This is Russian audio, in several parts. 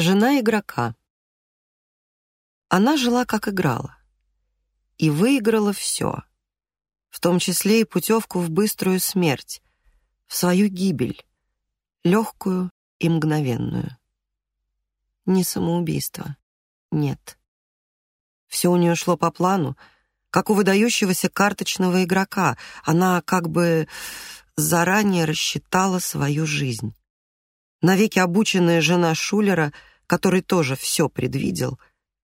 Жена игрока. Она жила, как играла. И выиграла все. В том числе и путевку в быструю смерть, в свою гибель, легкую и мгновенную. Не самоубийство. Нет. Все у нее шло по плану, как у выдающегося карточного игрока. Она как бы заранее рассчитала свою жизнь. Навеки обученная жена Шулера — который тоже все предвидел,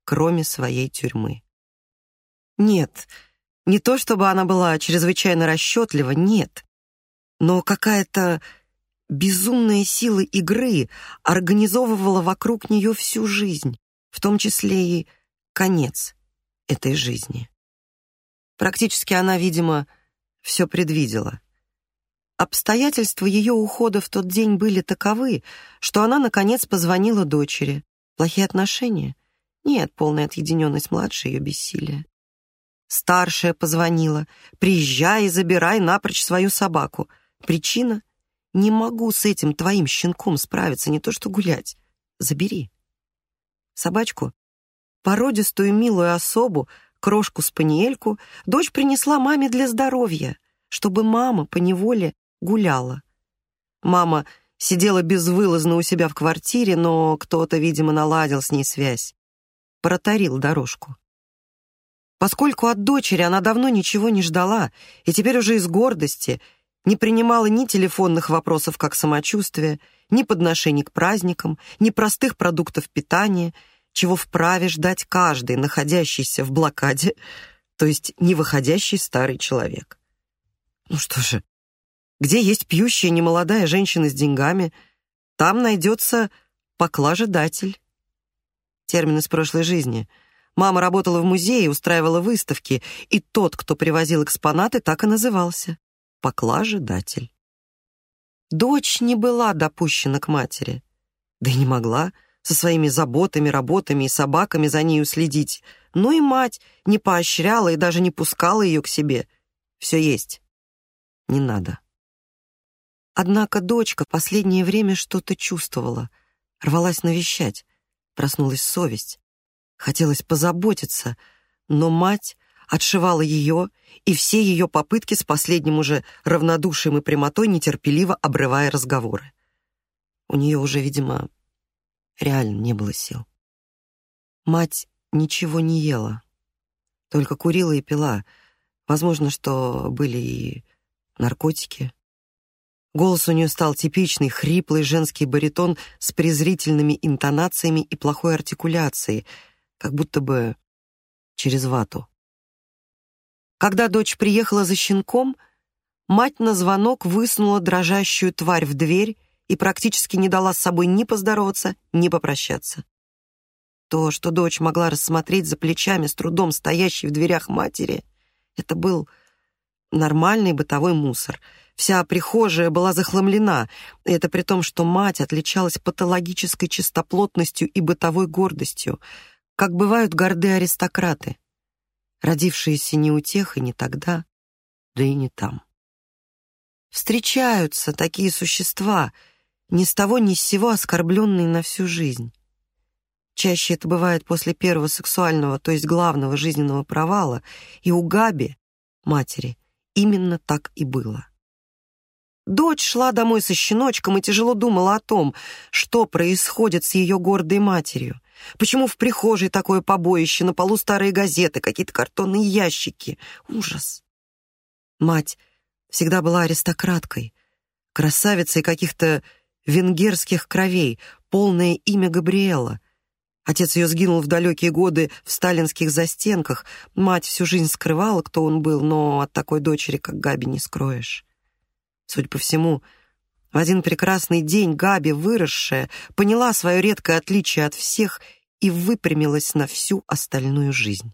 кроме своей тюрьмы. Нет, не то чтобы она была чрезвычайно расчетлива, нет, но какая-то безумная сила игры организовывала вокруг нее всю жизнь, в том числе и конец этой жизни. Практически она, видимо, все предвидела. Обстоятельства ее ухода в тот день были таковы, что она, наконец, позвонила дочери. Плохие отношения? Нет, полная отъединенность младшей ее бессилие. Старшая позвонила. «Приезжай и забирай напрочь свою собаку». Причина? «Не могу с этим твоим щенком справиться, не то что гулять. Забери». Собачку, породистую милую особу, крошку-спаниельку, дочь принесла маме для здоровья, чтобы мама поневоле гуляла. Мама сидела безвылазно у себя в квартире, но кто-то, видимо, наладил с ней связь. Протарил дорожку. Поскольку от дочери она давно ничего не ждала, и теперь уже из гордости не принимала ни телефонных вопросов как самочувствие, ни подношений к праздникам, ни простых продуктов питания, чего вправе ждать каждый, находящийся в блокаде, то есть не выходящий старый человек. Ну что же, где есть пьющая немолодая женщина с деньгами, там найдется поклажедатель. Термин из прошлой жизни. Мама работала в музее, устраивала выставки, и тот, кто привозил экспонаты, так и назывался — поклажедатель. Дочь не была допущена к матери. Да и не могла со своими заботами, работами и собаками за нею следить. Но и мать не поощряла и даже не пускала ее к себе. Все есть. Не надо. Однако дочка последнее время что-то чувствовала, рвалась навещать, проснулась совесть. Хотелось позаботиться, но мать отшивала ее и все ее попытки с последним уже равнодушием и прямотой нетерпеливо обрывая разговоры. У нее уже, видимо, реально не было сил. Мать ничего не ела, только курила и пила. Возможно, что были и наркотики. Голос у нее стал типичный, хриплый женский баритон с презрительными интонациями и плохой артикуляцией, как будто бы через вату. Когда дочь приехала за щенком, мать на звонок высунула дрожащую тварь в дверь и практически не дала с собой ни поздороваться, ни попрощаться. То, что дочь могла рассмотреть за плечами с трудом стоящей в дверях матери, это был нормальный бытовой мусор — Вся прихожая была захламлена, и это при том, что мать отличалась патологической чистоплотностью и бытовой гордостью, как бывают горды аристократы, родившиеся не у тех и не тогда, да и не там. Встречаются такие существа, ни с того ни с сего оскорбленные на всю жизнь. Чаще это бывает после первого сексуального, то есть главного жизненного провала, и у Габи, матери, именно так и было. Дочь шла домой со щеночком и тяжело думала о том, что происходит с ее гордой матерью. Почему в прихожей такое побоище, на полу старые газеты, какие-то картонные ящики. Ужас. Мать всегда была аристократкой, красавицей каких-то венгерских кровей, полное имя Габриэла. Отец ее сгинул в далекие годы в сталинских застенках. Мать всю жизнь скрывала, кто он был, но от такой дочери, как Габи, не скроешь. Судя по всему, в один прекрасный день Габи, выросшая, поняла свое редкое отличие от всех и выпрямилась на всю остальную жизнь,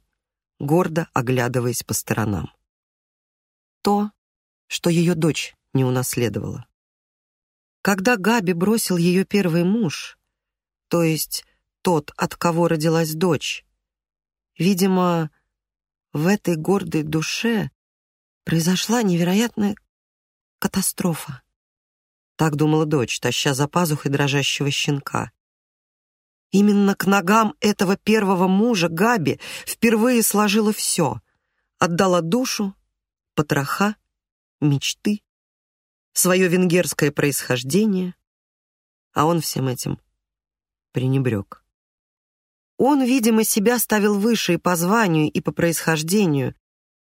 гордо оглядываясь по сторонам. То, что ее дочь не унаследовала. Когда Габи бросил ее первый муж, то есть тот, от кого родилась дочь, видимо, в этой гордой душе произошла невероятная Катастрофа. Так думала дочь, таща за пазухой дрожащего щенка. Именно к ногам этого первого мужа Габи впервые сложила все. Отдала душу, потроха, мечты, свое венгерское происхождение, а он всем этим пренебрег. Он, видимо, себя ставил выше и по званию, и по происхождению,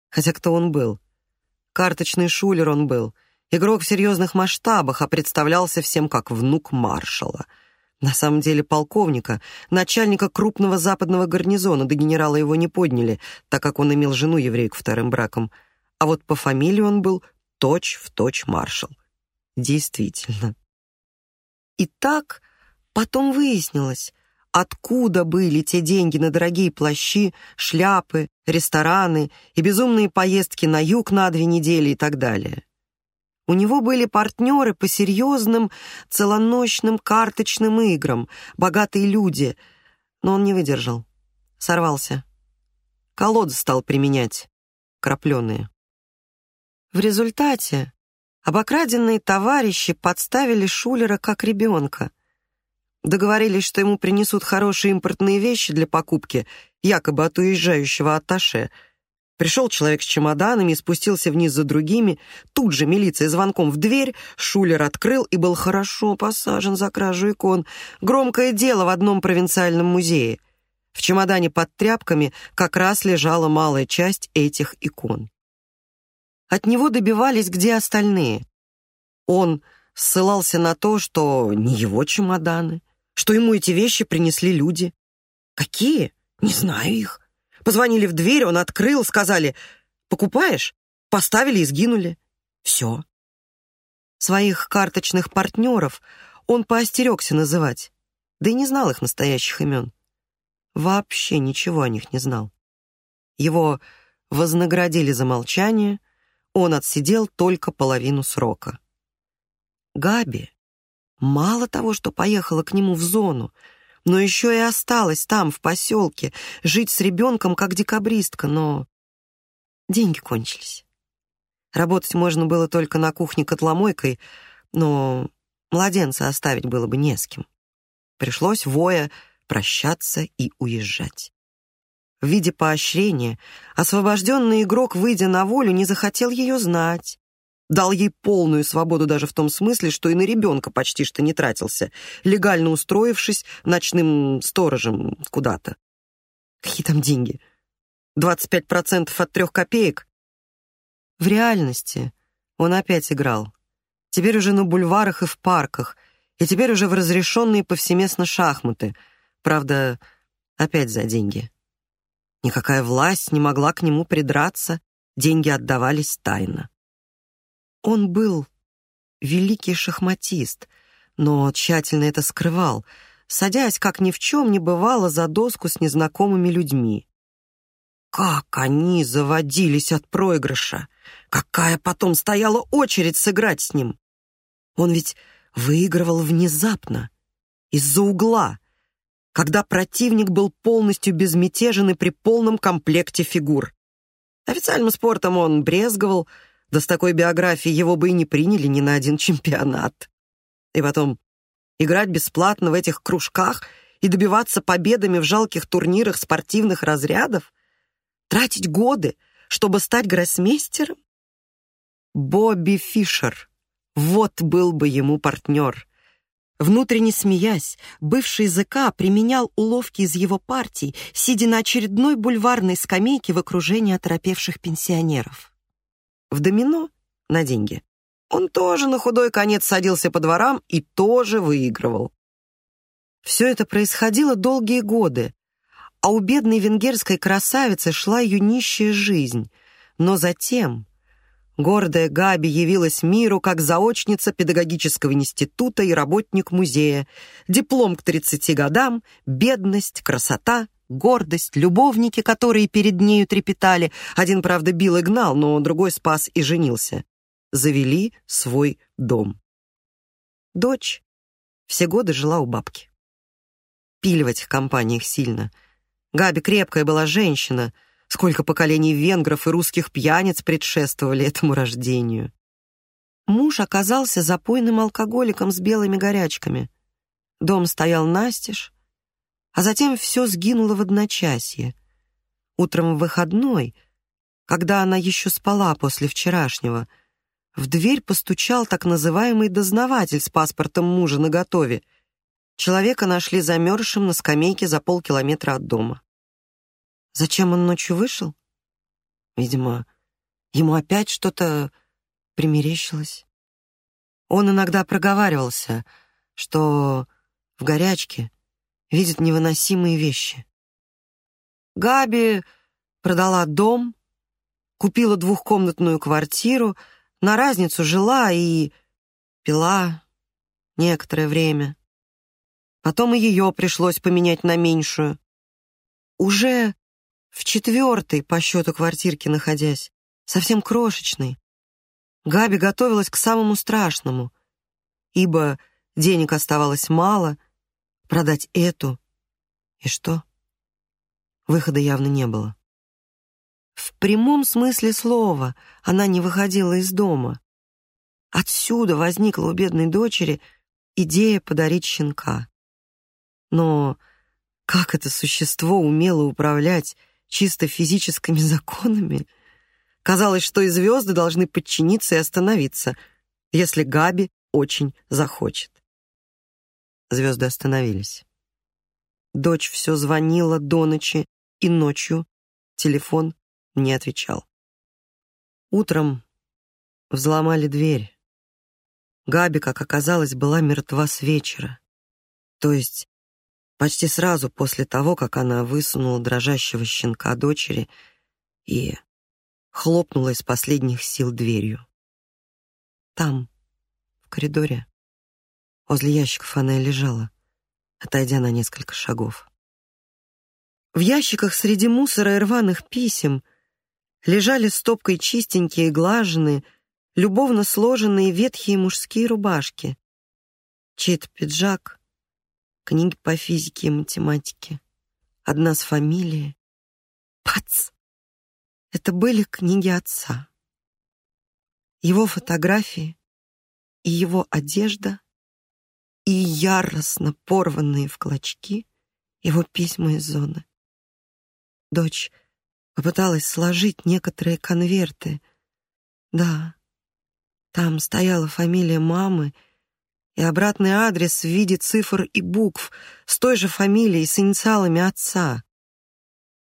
хотя кто он был? Карточный шулер он был, игрок в серьезных масштабах, а представлялся всем как внук маршала — на самом деле полковника, начальника крупного западного гарнизона, до генерала его не подняли, так как он имел жену еврейку вторым браком. А вот по фамилии он был точь-в-точь маршал. Действительно. И так потом выяснилось, откуда были те деньги на дорогие плащи, шляпы, рестораны и безумные поездки на юг на две недели и так далее. У него были партнеры по серьезным целоночным карточным играм, богатые люди, но он не выдержал, сорвался. Колоды стал применять, крапленые. В результате обокраденные товарищи подставили Шулера как ребенка. Договорились, что ему принесут хорошие импортные вещи для покупки, якобы от уезжающего атташе — Пришел человек с чемоданами и спустился вниз за другими. Тут же милиция звонком в дверь, Шулер открыл и был хорошо посажен за кражу икон. Громкое дело в одном провинциальном музее. В чемодане под тряпками как раз лежала малая часть этих икон. От него добивались, где остальные. Он ссылался на то, что не его чемоданы, что ему эти вещи принесли люди. Какие? Не знаю их. Позвонили в дверь, он открыл, сказали «Покупаешь?» Поставили и сгинули. Все. Своих карточных партнеров он поостерегся называть, да и не знал их настоящих имен. Вообще ничего о них не знал. Его вознаградили за молчание, он отсидел только половину срока. Габи мало того, что поехала к нему в зону, но еще и осталась там, в поселке, жить с ребенком, как декабристка, но деньги кончились. Работать можно было только на кухне котломойкой, но младенца оставить было бы не с кем. Пришлось, воя, прощаться и уезжать. В виде поощрения освобожденный игрок, выйдя на волю, не захотел ее знать, Дал ей полную свободу даже в том смысле, что и на ребенка почти что не тратился, легально устроившись ночным сторожем куда-то. Какие там деньги? 25% от трех копеек? В реальности он опять играл. Теперь уже на бульварах и в парках, и теперь уже в разрешенные повсеместно шахматы. Правда, опять за деньги. Никакая власть не могла к нему придраться, деньги отдавались тайно. Он был великий шахматист, но тщательно это скрывал, садясь, как ни в чем не бывало, за доску с незнакомыми людьми. Как они заводились от проигрыша! Какая потом стояла очередь сыграть с ним! Он ведь выигрывал внезапно, из-за угла, когда противник был полностью безмятежен и при полном комплекте фигур. Официальным спортом он брезговал, да с такой биографией его бы и не приняли ни на один чемпионат. И потом, играть бесплатно в этих кружках и добиваться победами в жалких турнирах спортивных разрядов? Тратить годы, чтобы стать гроссмейстером? Бобби Фишер. Вот был бы ему партнер. Внутренне смеясь, бывший ЗК применял уловки из его партий, сидя на очередной бульварной скамейке в окружении оторопевших пенсионеров в домино на деньги. Он тоже на худой конец садился по дворам и тоже выигрывал. Все это происходило долгие годы, а у бедной венгерской красавицы шла ее нищая жизнь. Но затем гордая Габи явилась миру как заочница педагогического института и работник музея, диплом к 30 годам, бедность, красота, гордость, любовники, которые перед нею трепетали. Один, правда, бил и гнал, но другой спас и женился. Завели свой дом. Дочь все годы жила у бабки. Пили в этих компаниях сильно. Габи крепкая была женщина. Сколько поколений венгров и русских пьяниц предшествовали этому рождению. Муж оказался запойным алкоголиком с белыми горячками. Дом стоял настежь, а затем все сгинуло в одночасье. Утром в выходной, когда она еще спала после вчерашнего, в дверь постучал так называемый дознаватель с паспортом мужа наготове. Человека нашли замерзшим на скамейке за полкилометра от дома. Зачем он ночью вышел? Видимо, ему опять что-то примерещилось. Он иногда проговаривался, что в горячке видит невыносимые вещи. Габи продала дом, купила двухкомнатную квартиру, на разницу жила и пила некоторое время. Потом и ее пришлось поменять на меньшую. Уже в четвертой по счету квартирке находясь, совсем крошечной, Габи готовилась к самому страшному, ибо денег оставалось мало, продать эту. И что? Выхода явно не было. В прямом смысле слова она не выходила из дома. Отсюда возникла у бедной дочери идея подарить щенка. Но как это существо умело управлять чисто физическими законами? Казалось, что и звезды должны подчиниться и остановиться, если Габи очень захочет. Звезды остановились. Дочь все звонила до ночи и ночью. Телефон не отвечал. Утром взломали дверь. Габи, как оказалось, была мертва с вечера. То есть почти сразу после того, как она высунула дрожащего щенка дочери и хлопнула из последних сил дверью. Там, в коридоре, Возле ящиков она и лежала, отойдя на несколько шагов. В ящиках среди мусора и рваных писем лежали стопкой чистенькие, глаженные, любовно сложенные ветхие мужские рубашки. Чей-то пиджак, книги по физике и математике, одна с фамилией. Пац! Это были книги отца. Его фотографии и его одежда и яростно порванные в клочки его письма из зоны. Дочь попыталась сложить некоторые конверты. Да, там стояла фамилия мамы и обратный адрес в виде цифр и букв с той же фамилией, с инициалами отца.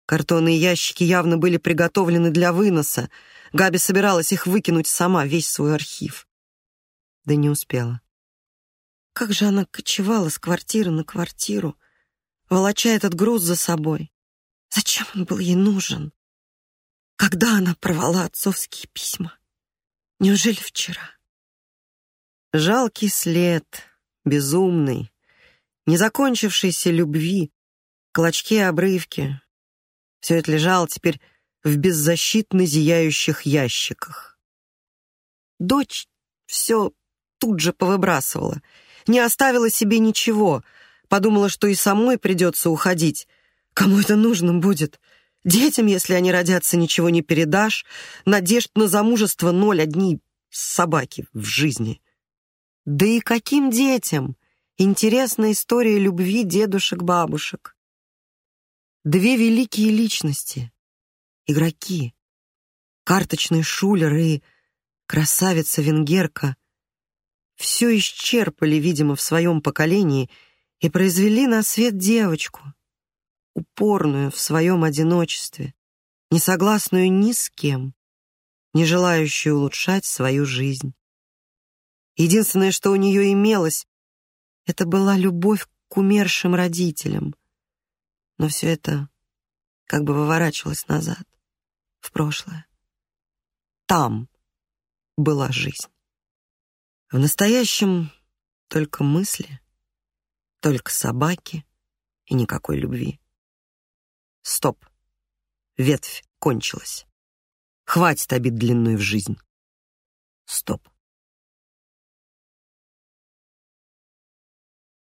Картонные ящики явно были приготовлены для выноса. Габи собиралась их выкинуть сама, весь свой архив. Да не успела. Как же она кочевала с квартиры на квартиру, волоча этот груз за собой. Зачем он был ей нужен? Когда она порвала отцовские письма? Неужели вчера? Жалкий след, безумный, незакончившейся любви, клочки обрывки. Все это лежало теперь в беззащитно зияющих ящиках. Дочь все тут же повыбрасывала — не оставила себе ничего. Подумала, что и самой придется уходить. Кому это нужно будет? Детям, если они родятся, ничего не передашь. Надежд на замужество ноль, одни собаки в жизни. Да и каким детям? Интересная история любви дедушек-бабушек. Две великие личности. Игроки. Карточный шулер и красавица-венгерка все исчерпали, видимо, в своем поколении и произвели на свет девочку, упорную в своем одиночестве, не согласную ни с кем, не желающую улучшать свою жизнь. Единственное, что у нее имелось, это была любовь к умершим родителям. Но все это как бы выворачивалось назад, в прошлое. Там была жизнь. В настоящем только мысли, только собаки и никакой любви. Стоп. Ветвь кончилась. Хватит обид длинную в жизнь. Стоп.